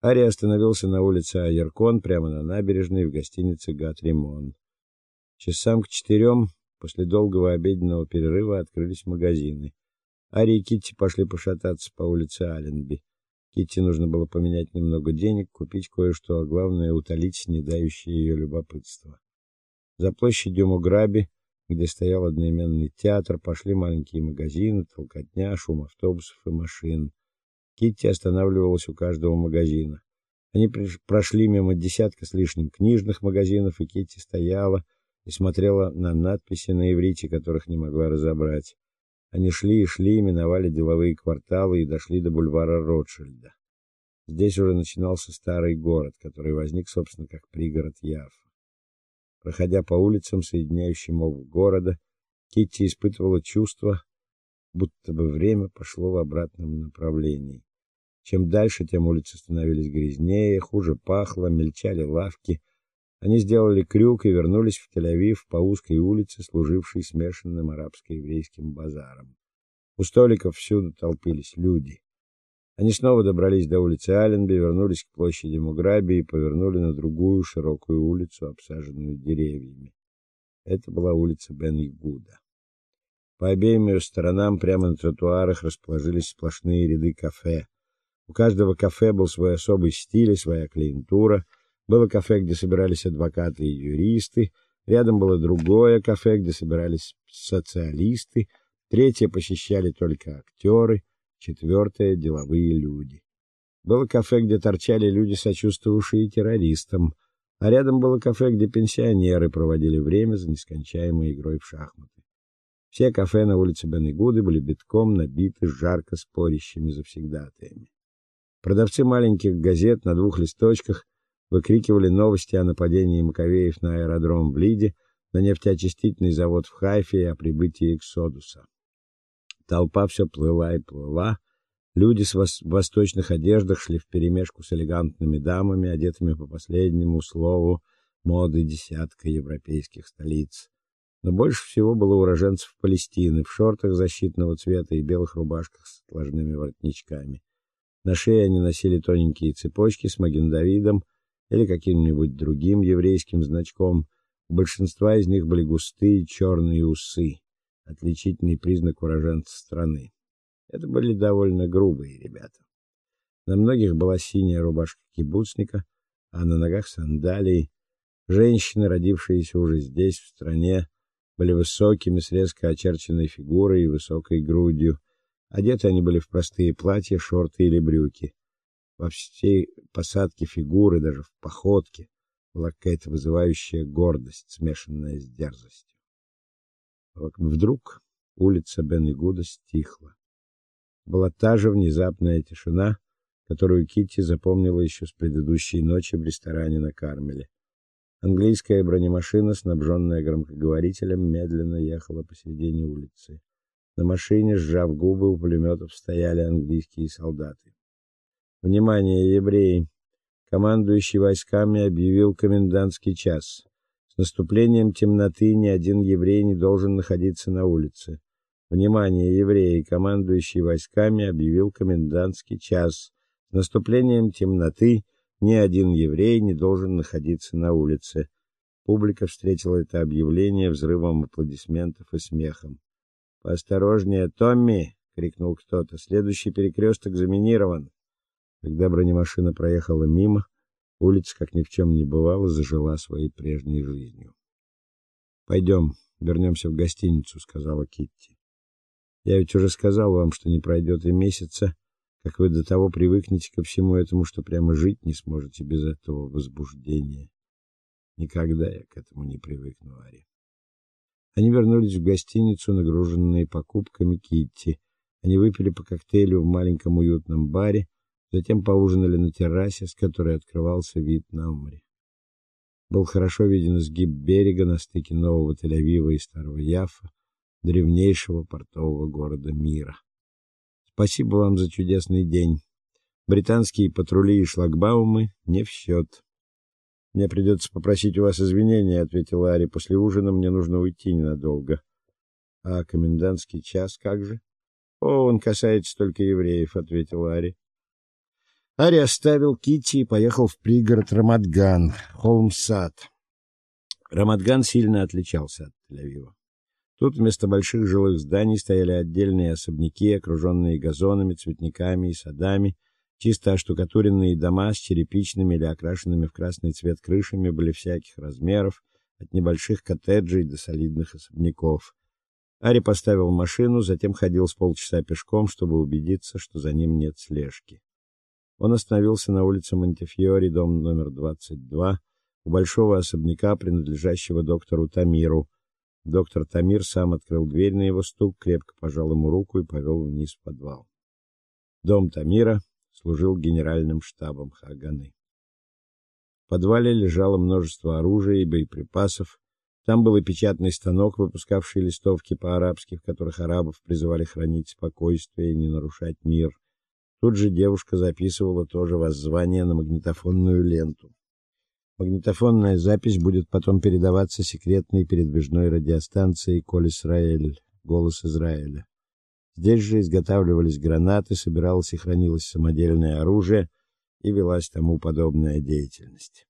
Ари остановился на улице Айеркон, прямо на набережной в гостинице Гатримон. Часам к четырем после долгого обеденного перерыва открылись магазины. Ари и Китти пошли пошататься по улице Аленби. Китти нужно было поменять немного денег, купить кое-что, а главное утолить снедающее ее любопытство. За площадью Муграби, где стоял одноименный театр, пошли маленькие магазины, толкотня, шум автобусов и машин. Китти останавливалась у каждого магазина. Они прошли мимо десятка с лишним книжных магазинов, и Китти стояла и смотрела на надписи на иврите, которых не могла разобрать. Они шли и шли, миновали деловые кварталы и дошли до бульвара Ротшильда. Здесь уже начинался старый город, который возник, собственно, как пригород Яффа. Проходя по улицам, соединяющим оба города, Китти испытывала чувство, будто бы время пошло в обратном направлении. Чем дальше, тем улицы становились грязнее, хуже пахло, мельчали лавки, они сделали крюк и вернулись в Тель-Авив по узкой улице, служившей смешанным арабско-еврейским базаром. У столиков всюду толпились люди. Они снова добрались до улицы Аленби, вернулись к площади Муграби и повернули на другую широкую улицу, обсаженную деревьями. Это была улица Бен-Игуда. По обеим ее сторонам прямо на тротуарах расположились сплошные ряды кафе. У каждого кафе был свой особый стиль и своя клиентура — было кафе, где собирались адвокаты и юристы, рядом было другое кафе, где собирались социалисты, третье посещали только актеры, четвертое — деловые люди. Было кафе, где торчали люди, сочувствовавшие террористам, а рядом было кафе, где пенсионеры проводили время за нескончаемой игрой в шахматы. Все кафе на улице Бен-Игуды были битком набиты жарко спорящими завсегдатаями. Продавцы маленьких газет на двух листочках выкрикивали новости о нападении Маковеев на аэродром в Лиде, на нефтеочистительный завод в Хайфе и о прибытии Эксодуса. Толпа все плыла и плыла. Люди с вос восточных одеждах шли вперемешку с элегантными дамами, одетыми по последнему слову моды десятка европейских столиц. Но больше всего было уроженцев Палестины в шортах защитного цвета и белых рубашках с отложными воротничками. На шее они носили тоненькие цепочки с маген-давидом, или каким-нибудь другим еврейским значком. У большинства из них были густые черные усы, отличительный признак уроженца страны. Это были довольно грубые ребята. На многих была синяя рубашка кибуцника, а на ногах сандалии. Женщины, родившиеся уже здесь, в стране, были высокими, с резко очерченной фигурой и высокой грудью. Одеты они были в простые платья, шорты или брюки во всей посадке фигуры, даже в походке, была какая-то вызывающая гордость, смешанная с дерзостью. Вдруг улица Бен-Игуда стихла. Была та же внезапная тишина, которую Китти запомнила еще с предыдущей ночи в ресторане на Кармеле. Английская бронемашина, снабженная громкоговорителем, медленно ехала посередине улицы. На машине, сжав губы, у пулеметов стояли английские солдаты. Внимание, евреи! Командующий войсками объявил комендантский час. С наступлением темноты ни один еврей не должен находиться на улице. Внимание, евреи! Командующий войсками объявил комендантский час. С наступлением темноты ни один еврей не должен находиться на улице. Публика встретила это объявление взрывом аплодисментов и смехом. "Поосторожнее, Томми!" крикнул кто-то. "Следующий перекресток заминирован". Когда бронемашина проехала мимо, улица, как ни в чем не бывало, зажила своей прежней жизнью. «Пойдем, вернемся в гостиницу», — сказала Китти. «Я ведь уже сказал вам, что не пройдет и месяца, как вы до того привыкнете ко всему этому, что прямо жить не сможете без этого возбуждения. Никогда я к этому не привыкну, Ари». Они вернулись в гостиницу, нагруженные покупками Китти. Они выпили по коктейлю в маленьком уютном баре, Затем поужинали на террасе, с которой открывался вид на море. Был хорошо виден изгиб берега на стыке нового Тель-Авива и старого Яффа, древнейшего портового города мира. Спасибо вам за чудесный день. Британские патрули и шлагбаумы не в счет. Мне придется попросить у вас извинения, ответила Ари. После ужина мне нужно уйти ненадолго. А комендантский час как же? О, он касается только евреев, ответила Ари. Ари оставил Кити и поехал в пригород Рамадган, Холмсад. Рамадган сильно отличался от Тель-Авива. Тут вместо больших жилых зданий стояли отдельные особняки, окруженные газонами, цветниками и садами. Чисто оштукатуренные дома с черепичными или окрашенными в красный цвет крышами были всяких размеров, от небольших коттеджей до солидных особняков. Ари поставил машину, затем ходил с полчаса пешком, чтобы убедиться, что за ним нет слежки. Он остановился на улице Монтефьори, дом номер 22, у большого особняка, принадлежащего доктору Тамиру. Доктор Тамир сам открыл дверь на его стук, крепко пожал ему руку и повел вниз в подвал. Дом Тамира служил генеральным штабом Хаганы. В подвале лежало множество оружия и боеприпасов. Там был и печатный станок, выпускавший листовки по-арабски, в которых арабов призывали хранить спокойствие и не нарушать мир. Тут же девушка записывала тоже воззвание на магнитофонную ленту. Магнитофонная запись будет потом передаваться секретной передвижной радиостанцией Коль Израиль, Голос Израиля. Здесь же изготавливались гранаты, собиралось и хранилось самодельное оружие и велась тому подобная деятельность.